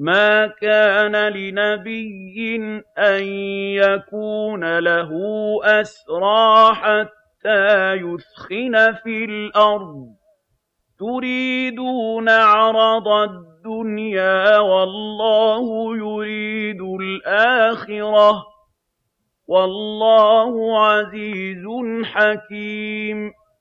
مَا كَانَ لِنَبِيٍّ أَن يَكُونَ لَهُ أَسْرَىٰ حَتَّىٰ يُثْخِنَ فِي الْأَرْضِ ۚ. تُرِيدُونَ عَرَضَ الدُّنْيَا وَاللَّهُ يُرِيدُ الْآخِرَةَ ۗ. وَاللَّهُ عَزِيزٌ حَكِيمٌ.